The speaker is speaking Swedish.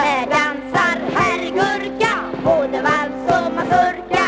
här dansar herrgurka både vals och mazurka